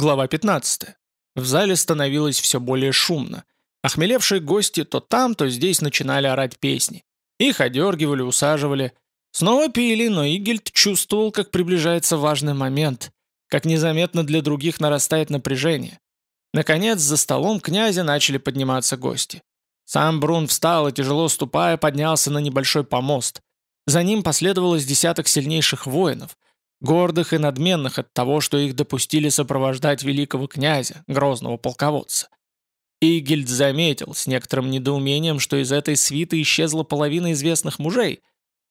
Глава 15. В зале становилось все более шумно. Охмелевшие гости то там, то здесь начинали орать песни. Их одергивали, усаживали. Снова пили, но Игельд чувствовал, как приближается важный момент, как незаметно для других нарастает напряжение. Наконец, за столом князя начали подниматься гости. Сам Брун встал и, тяжело ступая, поднялся на небольшой помост. За ним последовало с десяток сильнейших воинов, гордых и надменных от того, что их допустили сопровождать великого князя, грозного полководца. Игельд заметил с некоторым недоумением, что из этой свиты исчезла половина известных мужей,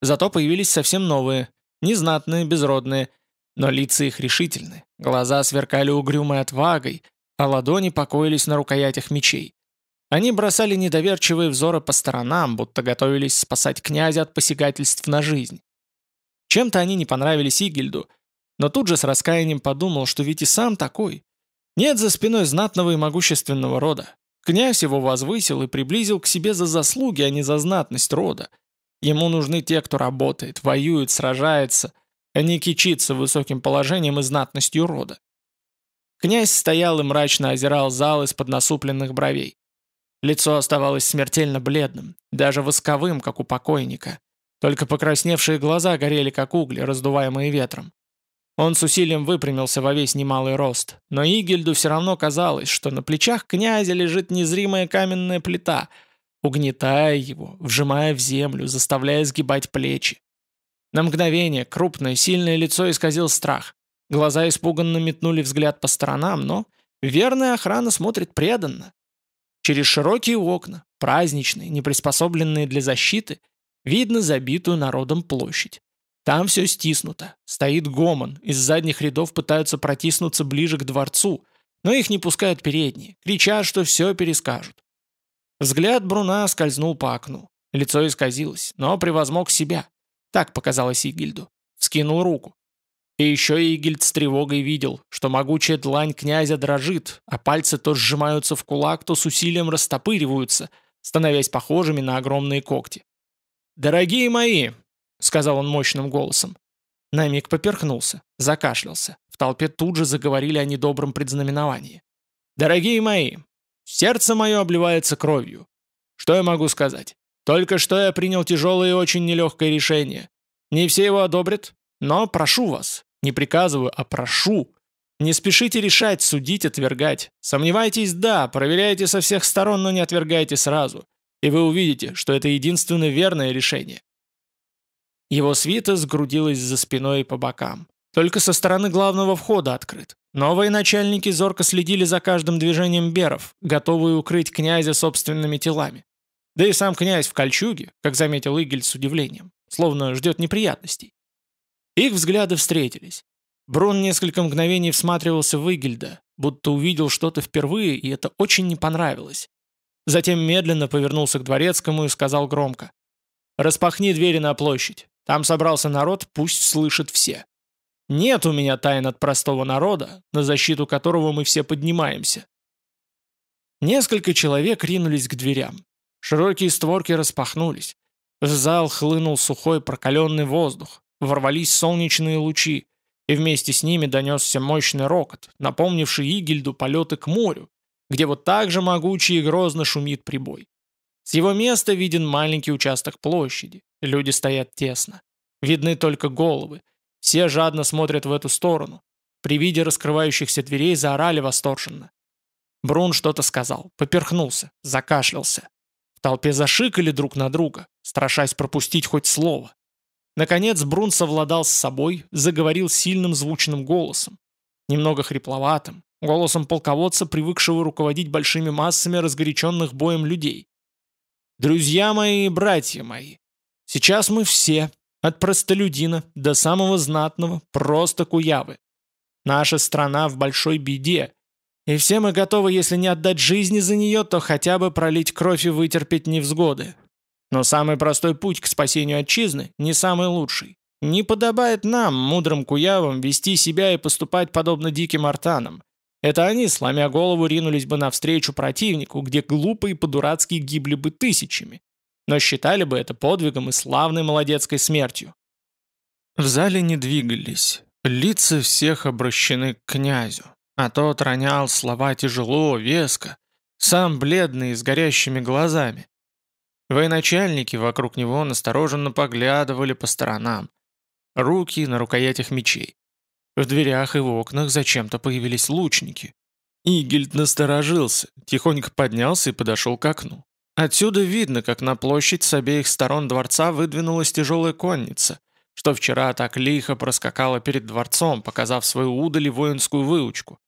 зато появились совсем новые, незнатные, безродные, но лица их решительны, глаза сверкали угрюмой отвагой, а ладони покоились на рукоятях мечей. Они бросали недоверчивые взоры по сторонам, будто готовились спасать князя от посягательств на жизнь. Чем-то они не понравились Игельду, но тут же с раскаянием подумал, что ведь и сам такой. Нет за спиной знатного и могущественного рода. Князь его возвысил и приблизил к себе за заслуги, а не за знатность рода. Ему нужны те, кто работает, воюет, сражается, а не кичится высоким положением и знатностью рода. Князь стоял и мрачно озирал зал из-под насупленных бровей. Лицо оставалось смертельно бледным, даже восковым, как у покойника. Только покрасневшие глаза горели, как угли, раздуваемые ветром. Он с усилием выпрямился во весь немалый рост, но Игельду все равно казалось, что на плечах князя лежит незримая каменная плита, угнетая его, вжимая в землю, заставляя сгибать плечи. На мгновение крупное, сильное лицо исказил страх. Глаза испуганно метнули взгляд по сторонам, но верная охрана смотрит преданно. Через широкие окна, праздничные, неприспособленные для защиты, видно забитую народом площадь. Там все стиснуто, стоит гомон, из задних рядов пытаются протиснуться ближе к дворцу, но их не пускают передние, кричат, что все перескажут. Взгляд Бруна скользнул по окну. Лицо исказилось, но превозмог себя. Так показалось Игильду. Вскинул руку. И еще Игильд с тревогой видел, что могучая длань князя дрожит, а пальцы то сжимаются в кулак, то с усилием растопыриваются, становясь похожими на огромные когти. «Дорогие мои!» — сказал он мощным голосом. На миг поперхнулся, закашлялся. В толпе тут же заговорили о недобром предзнаменовании. «Дорогие мои, сердце мое обливается кровью. Что я могу сказать? Только что я принял тяжелое и очень нелегкое решение. Не все его одобрят, но прошу вас, не приказываю, а прошу. Не спешите решать, судить, отвергать. Сомневайтесь, да, проверяйте со всех сторон, но не отвергайте сразу. И вы увидите, что это единственно верное решение. Его свита сгрудилась за спиной и по бокам. Только со стороны главного входа открыт. Новые начальники зорко следили за каждым движением беров, готовые укрыть князя собственными телами. Да и сам князь в кольчуге, как заметил Игель с удивлением, словно ждет неприятностей. Их взгляды встретились. Брун несколько мгновений всматривался в Игельда, будто увидел что-то впервые, и это очень не понравилось. Затем медленно повернулся к дворецкому и сказал громко. «Распахни двери на площадь. Там собрался народ, пусть слышат все. Нет у меня тайн от простого народа, на защиту которого мы все поднимаемся». Несколько человек ринулись к дверям. Широкие створки распахнулись. В зал хлынул сухой прокаленный воздух. Ворвались солнечные лучи, и вместе с ними донесся мощный рокот, напомнивший Игельду полеты к морю, где вот так же могучий и грозно шумит прибой. С его места виден маленький участок площади. Люди стоят тесно. Видны только головы. Все жадно смотрят в эту сторону. При виде раскрывающихся дверей заорали восторженно. Брун что-то сказал, поперхнулся, закашлялся. В толпе зашикали друг на друга, страшась пропустить хоть слово. Наконец Брун совладал с собой, заговорил сильным звучным голосом. Немного хрипловатым, голосом полководца, привыкшего руководить большими массами разгоряченных боем людей. «Друзья мои и братья мои, сейчас мы все, от простолюдина до самого знатного, просто куявы. Наша страна в большой беде, и все мы готовы, если не отдать жизни за нее, то хотя бы пролить кровь и вытерпеть невзгоды. Но самый простой путь к спасению отчизны не самый лучший. Не подобает нам, мудрым куявам, вести себя и поступать подобно диким артанам. Это они, сломя голову, ринулись бы навстречу противнику, где глупо и по-дурацки гибли бы тысячами. Но считали бы это подвигом и славной молодецкой смертью. В зале не двигались. Лица всех обращены к князю. а тот ронял слова тяжело, веско, сам бледный и с горящими глазами. Военачальники вокруг него настороженно поглядывали по сторонам. Руки на рукоятях мечей. В дверях и в окнах зачем-то появились лучники. Игельд насторожился, тихонько поднялся и подошел к окну. Отсюда видно, как на площадь с обеих сторон дворца выдвинулась тяжелая конница, что вчера так лихо проскакала перед дворцом, показав свою удали воинскую выучку.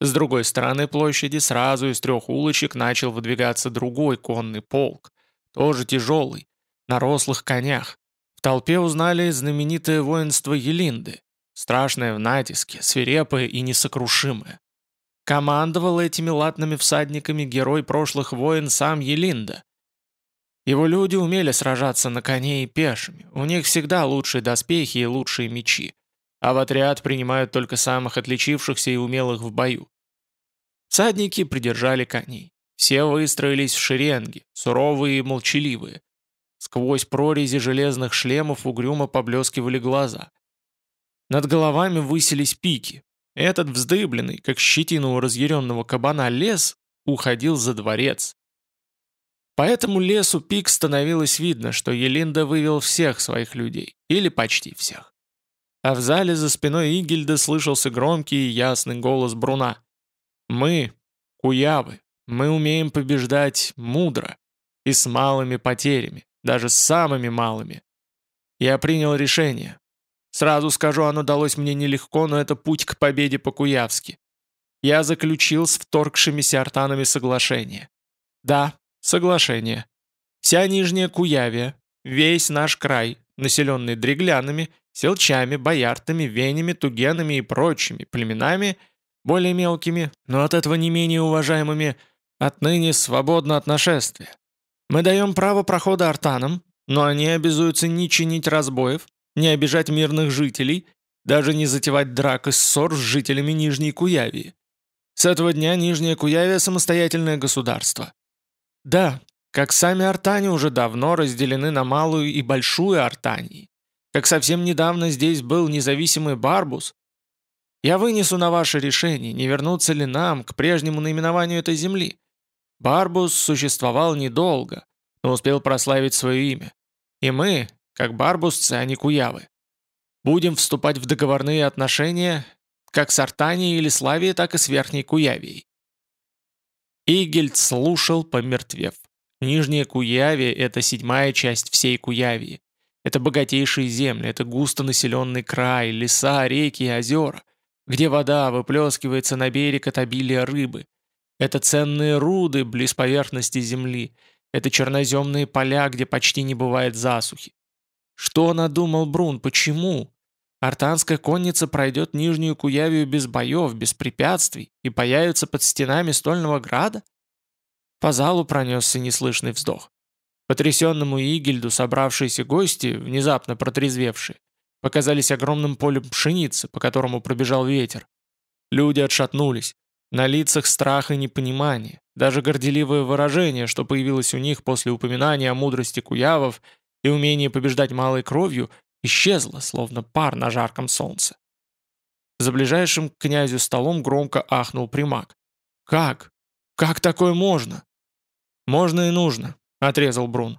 С другой стороны площади сразу из трех улочек начал выдвигаться другой конный полк, тоже тяжелый, на рослых конях. В толпе узнали знаменитое воинство Елинды, страшное в натиске, свирепое и несокрушимое. Командовал этими латными всадниками герой прошлых войн сам Елинда. Его люди умели сражаться на коне и пешими, у них всегда лучшие доспехи и лучшие мечи, а в отряд принимают только самых отличившихся и умелых в бою. Всадники придержали коней. Все выстроились в шеренги, суровые и молчаливые. Сквозь прорези железных шлемов угрюмо поблескивали глаза. Над головами высились пики. Этот вздыбленный, как щетина у разъяренного кабана, лес уходил за дворец. По этому лесу пик становилось видно, что Елинда вывел всех своих людей, или почти всех. А в зале за спиной Игельда слышался громкий и ясный голос Бруна. «Мы, куявы, мы умеем побеждать мудро и с малыми потерями, даже с самыми малыми. Я принял решение. Сразу скажу, оно далось мне нелегко, но это путь к победе по-куявски. Я заключил с вторгшимися артанами соглашение. Да, соглашение. Вся Нижняя Куявия, весь наш край, населенный дреглянами, селчами, бояртами, венями, тугенами и прочими племенами, более мелкими, но от этого не менее уважаемыми – Отныне свободно от нашествия. Мы даем право прохода артанам, но они обязуются не чинить разбоев, не обижать мирных жителей, даже не затевать драк и ссор с жителями Нижней Куявии. С этого дня Нижняя Куявия – самостоятельное государство. Да, как сами артани уже давно разделены на малую и большую артании. Как совсем недавно здесь был независимый Барбус. Я вынесу на ваше решение, не вернуться ли нам к прежнему наименованию этой земли. Барбус существовал недолго, но успел прославить свое имя. И мы, как барбусцы, а не куявы, будем вступать в договорные отношения как с Артанией или Славией, так и с Верхней Куявией. Игельд слушал, помертвев. Нижняя Куявия – это седьмая часть всей Куявии. Это богатейшие земли, это густонаселенный край, леса, реки и озера, где вода выплескивается на берег от обилия рыбы, это ценные руды близ поверхности земли. Это черноземные поля, где почти не бывает засухи. Что надумал Брун? Почему? Артанская конница пройдет Нижнюю Куявию без боев, без препятствий и появится под стенами Стольного Града? По залу пронесся неслышный вздох. Потрясенному Игельду собравшиеся гости, внезапно протрезвевшие, показались огромным полем пшеницы, по которому пробежал ветер. Люди отшатнулись. На лицах страх и непонимание, даже горделивое выражение, что появилось у них после упоминания о мудрости куявов и умении побеждать малой кровью, исчезло, словно пар на жарком солнце. За ближайшим к князю столом громко ахнул примак. «Как? Как такое можно?» «Можно и нужно», — отрезал Брун.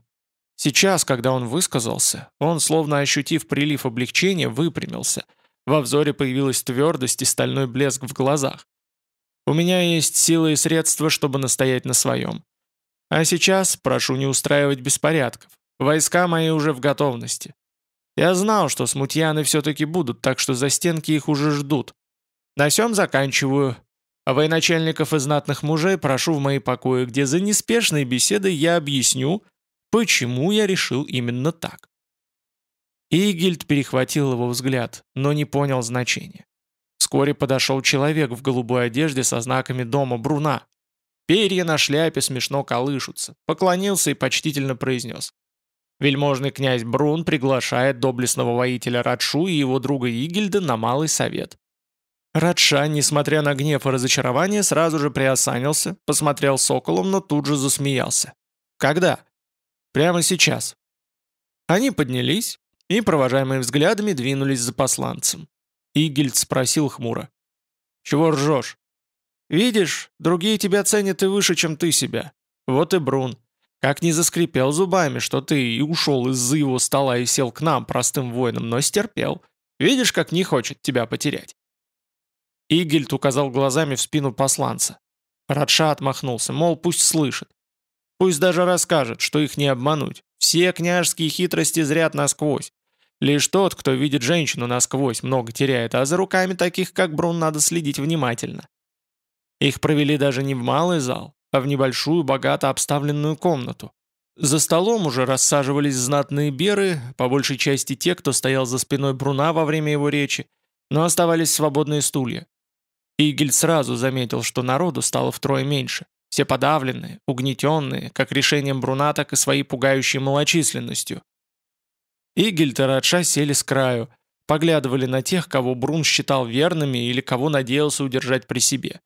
Сейчас, когда он высказался, он, словно ощутив прилив облегчения, выпрямился. Во взоре появилась твердость и стальной блеск в глазах. У меня есть силы и средства, чтобы настоять на своем. А сейчас прошу не устраивать беспорядков. Войска мои уже в готовности. Я знал, что смутьяны все-таки будут, так что за стенки их уже ждут. На сём заканчиваю. А военачальников и знатных мужей прошу в мои покои, где за неспешной беседой я объясню, почему я решил именно так. Игельд перехватил его взгляд, но не понял значения. Вскоре подошел человек в голубой одежде со знаками дома Бруна. Перья на шляпе смешно колышутся. Поклонился и почтительно произнес. Вельможный князь Брун приглашает доблестного воителя Радшу и его друга Игельда на малый совет. Радша, несмотря на гнев и разочарование, сразу же приосанился, посмотрел соколом, но тут же засмеялся. «Когда?» «Прямо сейчас». Они поднялись и, провожаемые взглядами, двинулись за посланцем. Игельд спросил хмуро. «Чего ржешь? Видишь, другие тебя ценят и выше, чем ты себя. Вот и Брун. Как не заскрипел зубами, что ты и ушел из-за его стола и сел к нам, простым воинам, но стерпел. Видишь, как не хочет тебя потерять. Игельд указал глазами в спину посланца. Радша отмахнулся, мол, пусть слышит. Пусть даже расскажет, что их не обмануть. Все княжеские хитрости зрят насквозь. Лишь тот, кто видит женщину насквозь, много теряет, а за руками таких, как Брун, надо следить внимательно. Их провели даже не в малый зал, а в небольшую, богато обставленную комнату. За столом уже рассаживались знатные беры, по большей части те, кто стоял за спиной Бруна во время его речи, но оставались свободные стулья. Игель сразу заметил, что народу стало втрое меньше. Все подавленные, угнетенные, как решением Бруна, так и своей пугающей малочисленностью. Игельд и Радша сели с краю, поглядывали на тех, кого Брун считал верными или кого надеялся удержать при себе.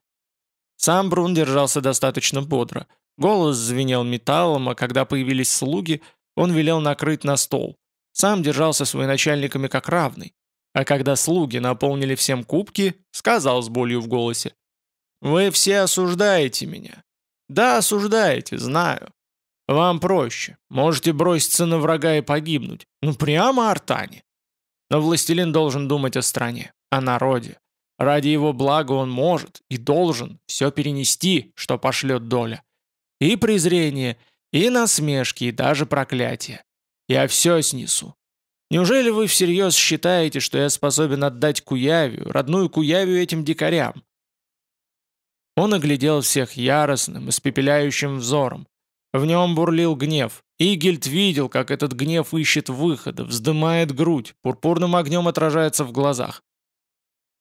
Сам Брун держался достаточно бодро. Голос звенел металлом, а когда появились слуги, он велел накрыть на стол. Сам держался с военачальниками как равный. А когда слуги наполнили всем кубки, сказал с болью в голосе. «Вы все осуждаете меня. Да, осуждаете, знаю. Вам проще. Можете броситься на врага и погибнуть. Ну прямо артане. Но властелин должен думать о стране, о народе. Ради его блага он может и должен все перенести, что пошлет доля. И презрение, и насмешки, и даже проклятие. Я все снесу. Неужели вы всерьез считаете, что я способен отдать Куявию, родную Куявию этим дикарям? Он оглядел всех яростным, испепеляющим взором. В нем бурлил гнев. Игельд видел, как этот гнев ищет выхода, вздымает грудь, пурпурным огнем отражается в глазах.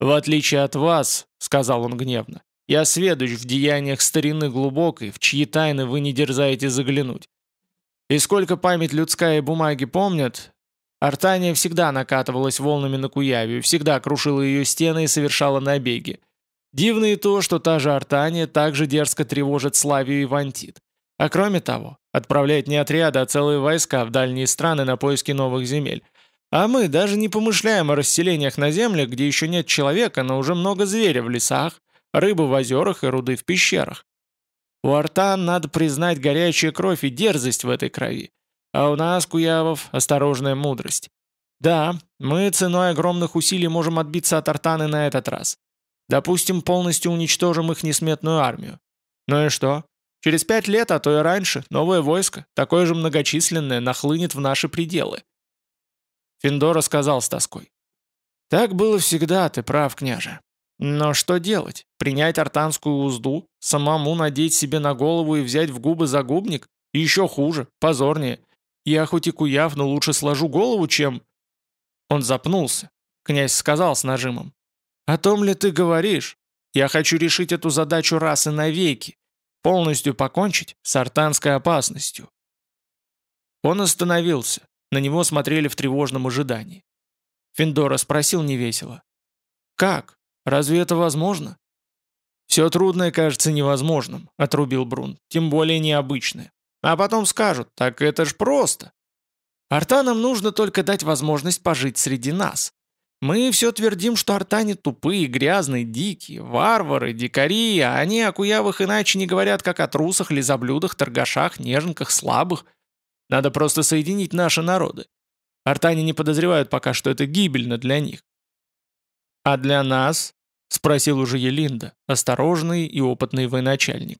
«В отличие от вас», — сказал он гневно, — «я сведущ в деяниях старины глубокой, в чьи тайны вы не дерзаете заглянуть. И сколько память людская и бумаги помнят, Артания всегда накатывалась волнами на Куявию, всегда крушила ее стены и совершала набеги. Дивно и то, что та же Артания также дерзко тревожит Славию и Вантит. А кроме того, отправляет не отряды, а целые войска в дальние страны на поиски новых земель. А мы даже не помышляем о расселениях на землях, где еще нет человека, но уже много зверя в лесах, рыбы в озерах и руды в пещерах. У Артан, надо признать, горячая кровь и дерзость в этой крови. А у нас, куявов, осторожная мудрость. Да, мы ценой огромных усилий можем отбиться от Артаны на этот раз. Допустим, полностью уничтожим их несметную армию. Ну и что? Через пять лет, а то и раньше, новое войско, такое же многочисленное, нахлынет в наши пределы. Финдора сказал с тоской. «Так было всегда, ты прав, княже. Но что делать? Принять артанскую узду, самому надеть себе на голову и взять в губы загубник? Еще хуже, позорнее. Я хоть и куяв, но лучше сложу голову, чем...» Он запнулся. Князь сказал с нажимом. «О том ли ты говоришь? Я хочу решить эту задачу раз и навеки полностью покончить с артанской опасностью. Он остановился, на него смотрели в тревожном ожидании. Финдора спросил невесело. «Как? Разве это возможно?» «Все трудное кажется невозможным», — отрубил Брун, «тем более необычное. А потом скажут, так это ж просто. Артанам нужно только дать возможность пожить среди нас. Мы все твердим, что артане тупые, грязные, дикие, варвары, дикари, а они о куявах иначе не говорят, как о трусах, лизоблюдах, торгашах, неженках, слабых. Надо просто соединить наши народы. Артане не подозревают пока, что это гибельно для них. «А для нас?» — спросил уже Елинда, осторожный и опытный военачальник.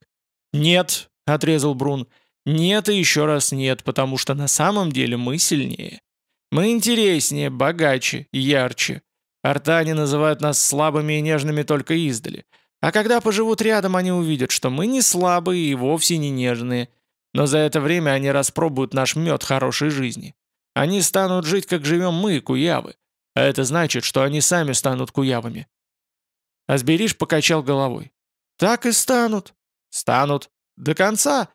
«Нет», — отрезал Брун, — «нет и еще раз нет, потому что на самом деле мы сильнее. Мы интереснее, богаче, ярче. Артане называют нас слабыми и нежными только издали. А когда поживут рядом, они увидят, что мы не слабые и вовсе не нежные. Но за это время они распробуют наш мед хорошей жизни. Они станут жить, как живем мы, куявы. А это значит, что они сами станут куявами. Асбериш покачал головой. Так и станут. Станут. До конца.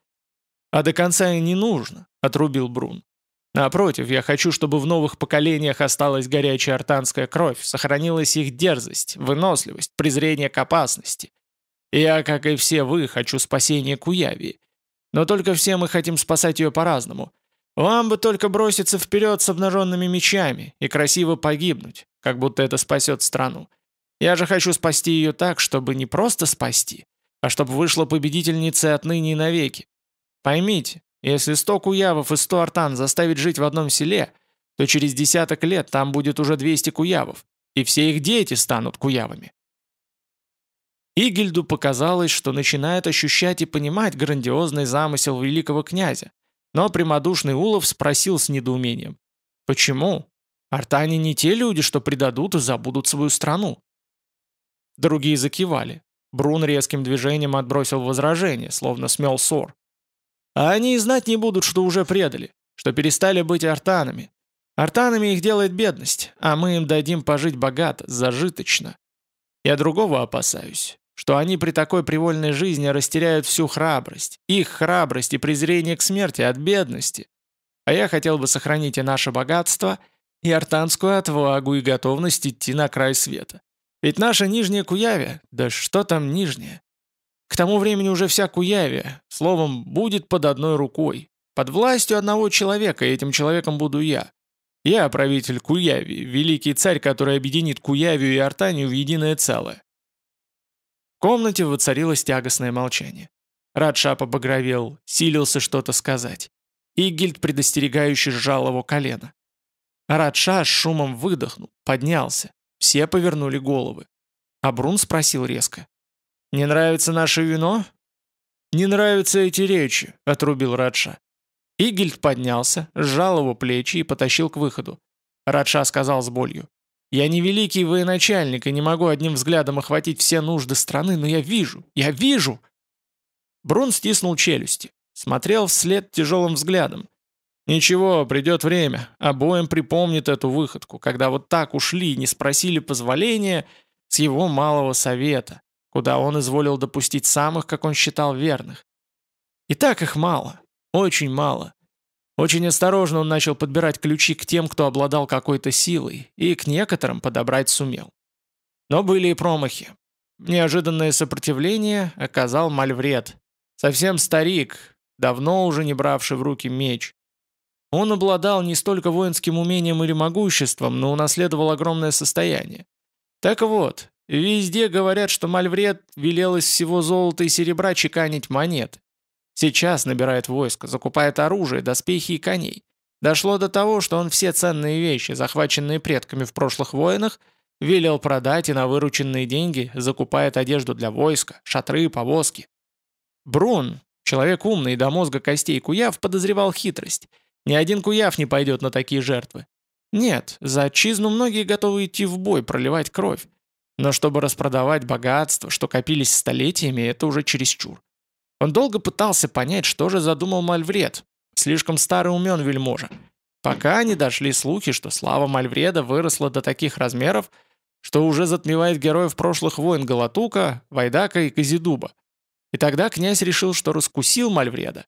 А до конца и не нужно, отрубил Брун. Напротив, я хочу, чтобы в новых поколениях осталась горячая артанская кровь, сохранилась их дерзость, выносливость, презрение к опасности. Я, как и все вы, хочу спасения Куявии. Но только все мы хотим спасать ее по-разному. Вам бы только броситься вперед с обнаженными мечами и красиво погибнуть, как будто это спасет страну. Я же хочу спасти ее так, чтобы не просто спасти, а чтобы вышла победительницей отныне и навеки. Поймите, если сто куявов и сто артан заставить жить в одном селе, то через десяток лет там будет уже 200 куявов, и все их дети станут куявами. Игельду показалось, что начинает ощущать и понимать грандиозный замысел великого князя, но прямодушный Улов спросил с недоумением. «Почему? Артане не те люди, что предадут и забудут свою страну». Другие закивали. Брун резким движением отбросил возражение, словно смел ссор. А они и знать не будут, что уже предали, что перестали быть артанами. Артанами их делает бедность, а мы им дадим пожить богато, зажиточно. Я другого опасаюсь что они при такой привольной жизни растеряют всю храбрость, их храбрость и презрение к смерти от бедности. А я хотел бы сохранить и наше богатство, и артанскую отвагу и готовность идти на край света. Ведь наша Нижняя Куявия, да что там Нижняя? К тому времени уже вся Куявия, словом, будет под одной рукой, под властью одного человека, и этим человеком буду я. Я правитель Куяви, великий царь, который объединит Куявию и Артанию в единое целое комнате воцарилось тягостное молчание. Радша побагровел, силился что-то сказать. Игельд предостерегающе сжал его колено. Радша с шумом выдохнул, поднялся. Все повернули головы. А Брун спросил резко. «Не нравится наше вино?» «Не нравятся эти речи», — отрубил Радша. Игельд поднялся, сжал его плечи и потащил к выходу. Радша сказал с болью. Я не великий военачальник и не могу одним взглядом охватить все нужды страны, но я вижу, я вижу!» Брун стиснул челюсти, смотрел вслед тяжелым взглядом. «Ничего, придет время, обоим припомнит эту выходку, когда вот так ушли и не спросили позволения с его малого совета, куда он изволил допустить самых, как он считал, верных. И так их мало, очень мало. Очень осторожно он начал подбирать ключи к тем, кто обладал какой-то силой, и к некоторым подобрать сумел. Но были и промахи. Неожиданное сопротивление оказал Мальвред. Совсем старик, давно уже не бравший в руки меч. Он обладал не столько воинским умением или могуществом, но унаследовал огромное состояние. Так вот, везде говорят, что Мальвред велел из всего золота и серебра чеканить монеты. Сейчас набирает войско, закупает оружие, доспехи и коней. Дошло до того, что он все ценные вещи, захваченные предками в прошлых войнах, велел продать и на вырученные деньги закупает одежду для войска, шатры, повозки. Брун, человек умный до мозга костей Куяв, подозревал хитрость. Ни один Куяв не пойдет на такие жертвы. Нет, за отчизну многие готовы идти в бой, проливать кровь. Но чтобы распродавать богатство, что копились столетиями, это уже чересчур. Он долго пытался понять, что же задумал Мальвред. Слишком старый умен вельможа. Пока не дошли слухи, что слава Мальвреда выросла до таких размеров, что уже затмевает героев прошлых войн Галатука, Вайдака и Казидуба. И тогда князь решил, что раскусил Мальвреда.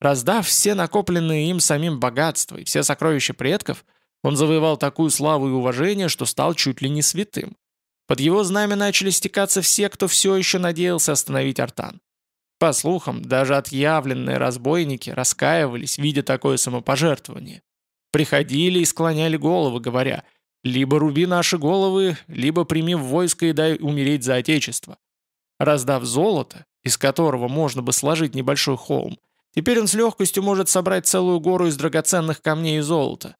Раздав все накопленные им самим богатства и все сокровища предков, он завоевал такую славу и уважение, что стал чуть ли не святым. Под его знамя начали стекаться все, кто все еще надеялся остановить Артан. По слухам, даже отъявленные разбойники раскаивались, видя такое самопожертвование. Приходили и склоняли головы, говоря, «Либо руби наши головы, либо прими в войско и дай умереть за отечество». Раздав золото, из которого можно бы сложить небольшой холм, теперь он с легкостью может собрать целую гору из драгоценных камней и золота.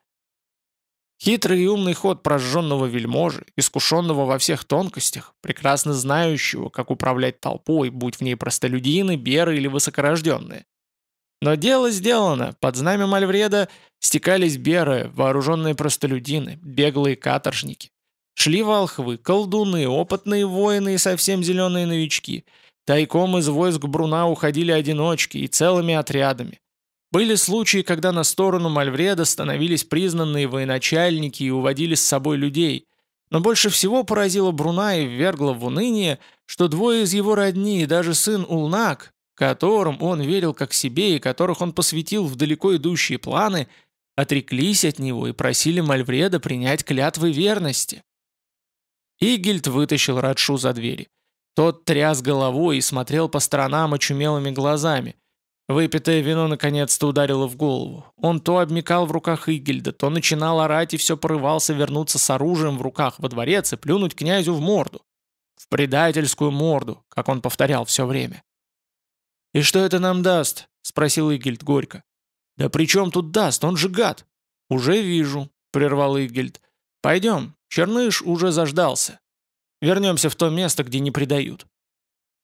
Хитрый и умный ход прожженного вельможи, искушенного во всех тонкостях, прекрасно знающего, как управлять толпой, будь в ней простолюдины, беры или высокорожденные. Но дело сделано, под знамя Мальвреда стекались беры, вооруженные простолюдины, беглые каторжники. Шли волхвы, колдуны, опытные воины и совсем зеленые новички. Тайком из войск Бруна уходили одиночки и целыми отрядами. Были случаи, когда на сторону Мальвреда становились признанные военачальники и уводили с собой людей. Но больше всего поразило Бруна и ввергло в уныние, что двое из его родни и даже сын Улнак, которым он верил как себе и которых он посвятил в далеко идущие планы, отреклись от него и просили Мальвреда принять клятвы верности. Игельд вытащил Радшу за двери. Тот тряс головой и смотрел по сторонам очумелыми глазами – Выпитое вино наконец-то ударило в голову. Он то обмекал в руках Игельда, то начинал орать и все порывался вернуться с оружием в руках во дворец и плюнуть князю в морду. в предательскую морду, как он повторял все время. «И что это нам даст?» — спросил Игельд горько. «Да при чем тут даст? Он же гад!» «Уже вижу», — прервал Игельд. «Пойдем, Черныш уже заждался. Вернемся в то место, где не предают».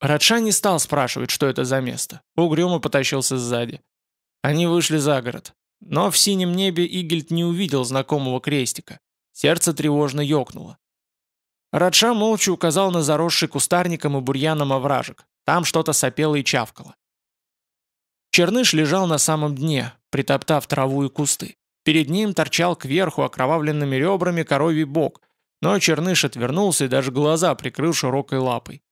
Радша не стал спрашивать, что это за место. Угрюмо потащился сзади. Они вышли за город. Но в синем небе Игельд не увидел знакомого крестика. Сердце тревожно ёкнуло. Радша молча указал на заросший кустарником и бурьяном овражек. Там что-то сопело и чавкало. Черныш лежал на самом дне, притоптав траву и кусты. Перед ним торчал кверху окровавленными ребрами коровий бок, но Черныш отвернулся и даже глаза прикрыл широкой лапой.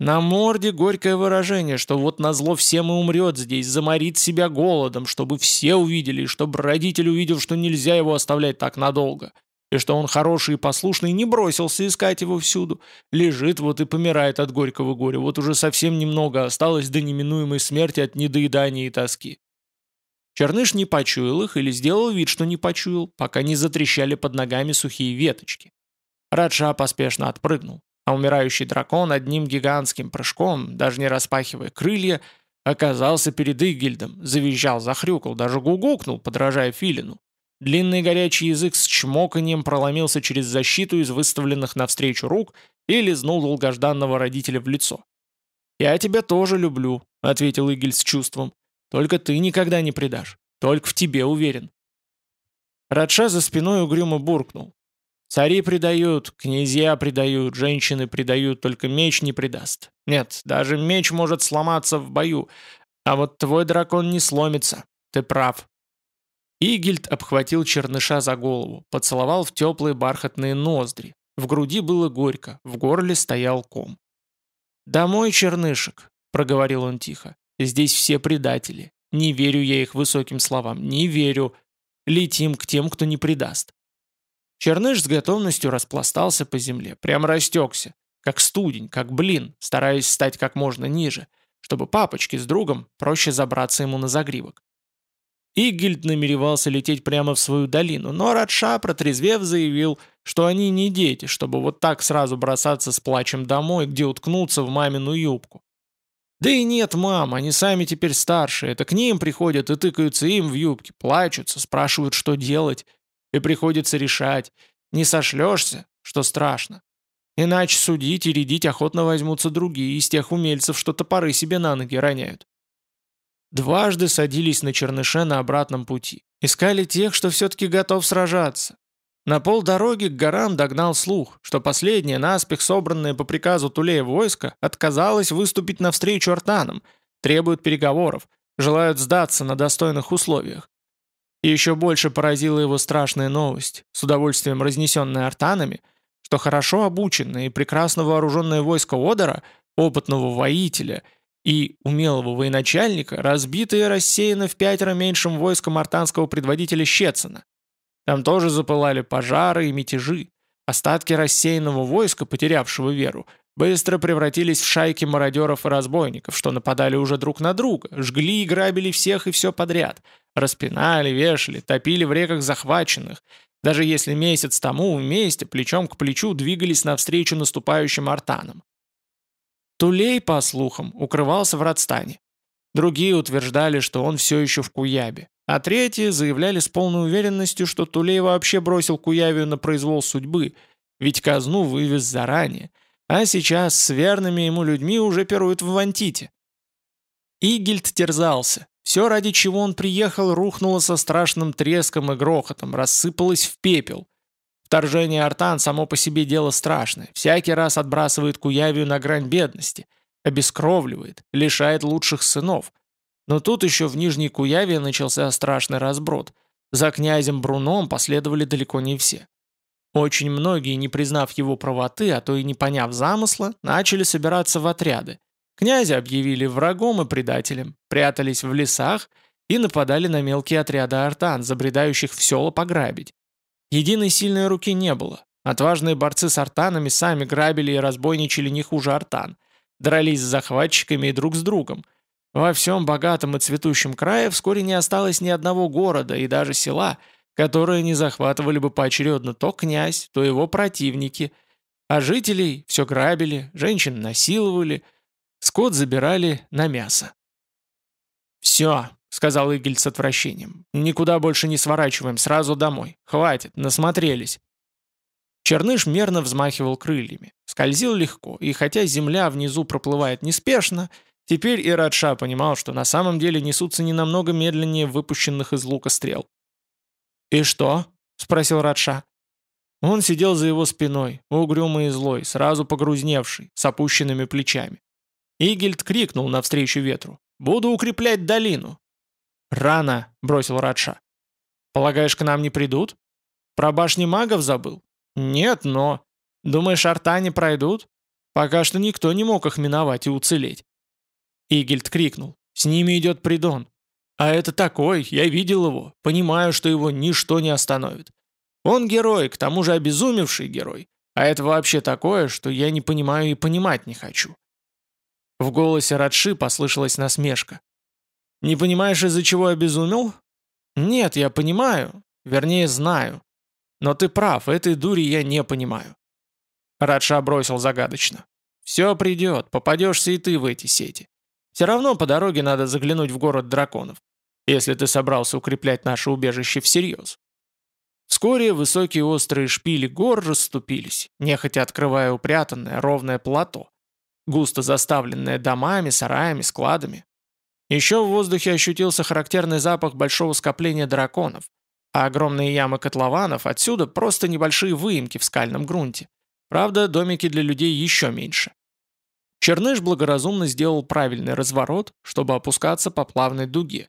На морде горькое выражение, что вот назло всем и умрет здесь, заморит себя голодом, чтобы все увидели, чтобы родитель увидел, что нельзя его оставлять так надолго, и что он хороший и послушный не бросился искать его всюду. Лежит вот и помирает от горького горя, вот уже совсем немного осталось до неминуемой смерти от недоедания и тоски. Черныш не почуял их или сделал вид, что не почуял, пока не затрещали под ногами сухие веточки. Раджа поспешно отпрыгнул а умирающий дракон одним гигантским прыжком, даже не распахивая крылья, оказался перед Игильдом, завизжал, захрюкал, даже гугукнул, подражая филину. Длинный горячий язык с чмоканием проломился через защиту из выставленных навстречу рук и лизнул долгожданного родителя в лицо. «Я тебя тоже люблю», — ответил Игель с чувством. «Только ты никогда не предашь. Только в тебе уверен». Радша за спиной угрюмо буркнул. Цари предают, князья предают, женщины предают, только меч не предаст. Нет, даже меч может сломаться в бою, а вот твой дракон не сломится. Ты прав. Игельд обхватил черныша за голову, поцеловал в теплые бархатные ноздри. В груди было горько, в горле стоял ком. «Домой, чернышек», — проговорил он тихо. «Здесь все предатели. Не верю я их высоким словам, не верю. Летим к тем, кто не предаст». Черныш с готовностью распластался по земле, прям растекся, как студень, как блин, стараясь стать как можно ниже, чтобы папочке с другом проще забраться ему на загривок. Игельд намеревался лететь прямо в свою долину, но Радша, протрезвев, заявил, что они не дети, чтобы вот так сразу бросаться с плачем домой, где уткнуться в мамину юбку. Да и нет, мам, они сами теперь старшие, это к ним приходят и тыкаются им в юбки, плачутся, спрашивают, что делать, и приходится решать, не сошлешься, что страшно. Иначе судить и рядить охотно возьмутся другие из тех умельцев, что топоры себе на ноги роняют. Дважды садились на черныше на обратном пути. Искали тех, что все-таки готов сражаться. На полдороги к горам догнал слух, что последнее, наспех собранное по приказу Тулея войско, отказалось выступить навстречу артанам, требуют переговоров, желают сдаться на достойных условиях. И еще больше поразила его страшная новость, с удовольствием разнесенная артанами, что хорошо обученное и прекрасно вооруженное войско Одера, опытного воителя и умелого военачальника, разбито и рассеяно в пятеро меньшим войском артанского предводителя Щецина. Там тоже запылали пожары и мятежи. Остатки рассеянного войска, потерявшего веру, быстро превратились в шайки мародеров и разбойников, что нападали уже друг на друга, жгли и грабили всех и все подряд – Распинали, вешали, топили в реках захваченных. Даже если месяц тому вместе, плечом к плечу, двигались навстречу наступающим артанам. Тулей, по слухам, укрывался в Радстане. Другие утверждали, что он все еще в Куябе. А третьи заявляли с полной уверенностью, что Тулей вообще бросил Куявию на произвол судьбы, ведь казну вывез заранее, а сейчас с верными ему людьми уже пируют в Вантите. Игельд терзался. Все, ради чего он приехал, рухнуло со страшным треском и грохотом, рассыпалось в пепел. Вторжение артан само по себе дело страшное. Всякий раз отбрасывает Куявию на грань бедности, обескровливает, лишает лучших сынов. Но тут еще в Нижней Куяве начался страшный разброд. За князем Бруном последовали далеко не все. Очень многие, не признав его правоты, а то и не поняв замысла, начали собираться в отряды – Князя объявили врагом и предателем, прятались в лесах и нападали на мелкие отряды артан, забредающих в села пограбить. Единой сильной руки не было. Отважные борцы с артанами сами грабили и разбойничали не хуже артан, дрались с захватчиками и друг с другом. Во всем богатом и цветущем крае вскоре не осталось ни одного города и даже села, которые не захватывали бы поочередно то князь, то его противники – а жителей все грабили, женщин насиловали, скот забирали на мясо. «Все», — сказал Игель с отвращением, — «никуда больше не сворачиваем, сразу домой. Хватит, насмотрелись». Черныш мерно взмахивал крыльями, скользил легко, и хотя земля внизу проплывает неспешно, теперь и Радша понимал, что на самом деле несутся не намного медленнее выпущенных из лука стрел. «И что?» — спросил Радша. Он сидел за его спиной, угрюмый и злой, сразу погрузневший, с опущенными плечами. Игельд крикнул навстречу ветру. «Буду укреплять долину!» «Рано!» — бросил Радша. «Полагаешь, к нам не придут? Про башни магов забыл?» «Нет, но...» «Думаешь, артане пройдут?» Пока что никто не мог их миновать и уцелеть. Игельд крикнул. «С ними идет Придон. А это такой, я видел его, понимаю, что его ничто не остановит. Он герой, к тому же обезумевший герой. А это вообще такое, что я не понимаю и понимать не хочу». В голосе Радши послышалась насмешка. «Не понимаешь, из-за чего обезумел?» «Нет, я понимаю. Вернее, знаю. Но ты прав, этой дури я не понимаю». Радша бросил загадочно. «Все придет, попадешься и ты в эти сети. Все равно по дороге надо заглянуть в город драконов, если ты собрался укреплять наше убежище всерьез. Вскоре высокие острые шпили гор расступились, нехотя открывая упрятанное ровное плато, густо заставленное домами, сараями, складами. Еще в воздухе ощутился характерный запах большого скопления драконов, а огромные ямы котлованов отсюда просто небольшие выемки в скальном грунте. Правда, домики для людей еще меньше. Черныш благоразумно сделал правильный разворот, чтобы опускаться по плавной дуге,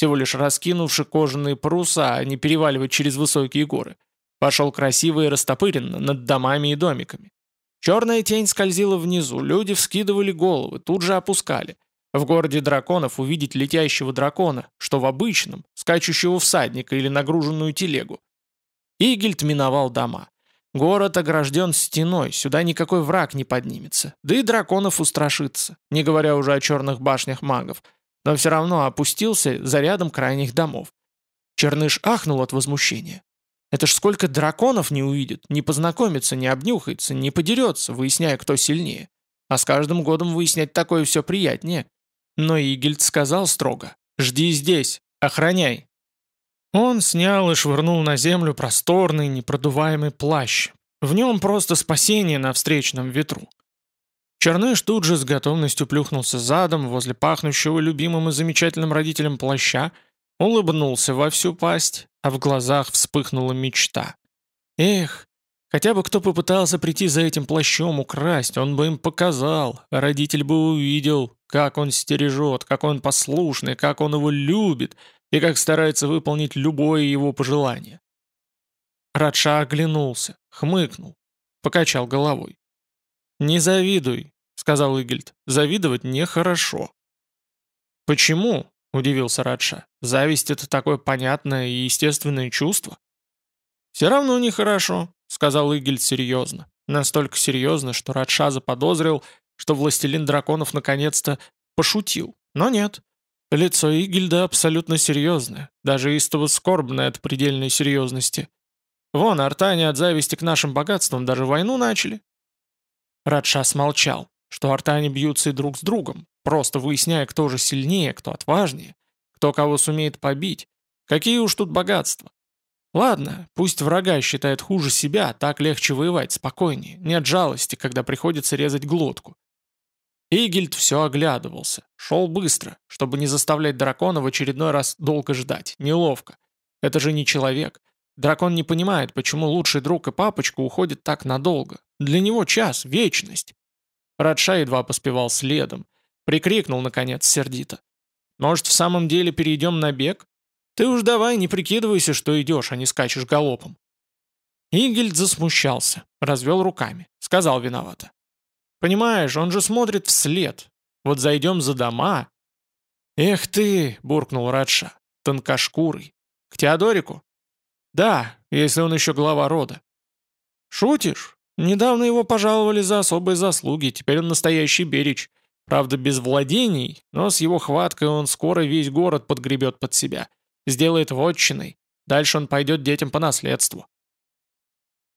всего лишь раскинувши кожаные паруса, а не переваливать через высокие горы. Пошел красиво и растопыренно над домами и домиками. Черная тень скользила внизу, люди вскидывали головы, тут же опускали. В городе драконов увидеть летящего дракона, что в обычном, скачущего всадника или нагруженную телегу. Игельд миновал дома. Город огражден стеной, сюда никакой враг не поднимется, да и драконов устрашится, не говоря уже о черных башнях магов – но все равно опустился за рядом крайних домов. Черныш ахнул от возмущения. Это ж сколько драконов не увидит, не познакомится, не обнюхается, не подерется, выясняя, кто сильнее. А с каждым годом выяснять такое все приятнее. Но Игельд сказал строго «Жди здесь, охраняй». Он снял и швырнул на землю просторный, непродуваемый плащ. В нем просто спасение на встречном ветру. Черныш тут же с готовностью плюхнулся задом возле пахнущего любимым и замечательным родителем плаща, улыбнулся во всю пасть, а в глазах вспыхнула мечта. Эх, хотя бы кто попытался прийти за этим плащом украсть, он бы им показал, родитель бы увидел, как он стережет, как он послушный, как он его любит и как старается выполнить любое его пожелание. Радша оглянулся, хмыкнул, покачал головой. «Не завидуй», — сказал Игельд. «Завидовать нехорошо». «Почему?» — удивился Радша. «Зависть — это такое понятное и естественное чувство». «Все равно нехорошо», — сказал Игельд серьезно. Настолько серьезно, что Радша заподозрил, что властелин драконов наконец-то пошутил. Но нет. Лицо Игельда абсолютно серьезное, даже истово скорбное от предельной серьезности. Вон, артане от зависти к нашим богатствам даже войну начали, Радша смолчал, что артане бьются и друг с другом, просто выясняя, кто же сильнее, кто отважнее, кто кого сумеет побить. Какие уж тут богатства. Ладно, пусть врага считает хуже себя, так легче воевать, спокойнее, нет жалости, когда приходится резать глотку. Игельд все оглядывался, шел быстро, чтобы не заставлять дракона в очередной раз долго ждать, неловко. Это же не человек. Дракон не понимает, почему лучший друг и папочка уходят так надолго. Для него час, вечность. Радша едва поспевал следом. Прикрикнул, наконец, сердито. «Может, в самом деле перейдем на бег? Ты уж давай, не прикидывайся, что идешь, а не скачешь галопом». Игельд засмущался, развел руками, сказал виновато. «Понимаешь, он же смотрит вслед. Вот зайдем за дома». «Эх ты!» — буркнул Радша, тонкошкурый. «К Теодорику?» «Да, если он еще глава рода». «Шутишь? Недавно его пожаловали за особые заслуги, теперь он настоящий беречь. Правда, без владений, но с его хваткой он скоро весь город подгребет под себя. Сделает вотчиной. Дальше он пойдет детям по наследству».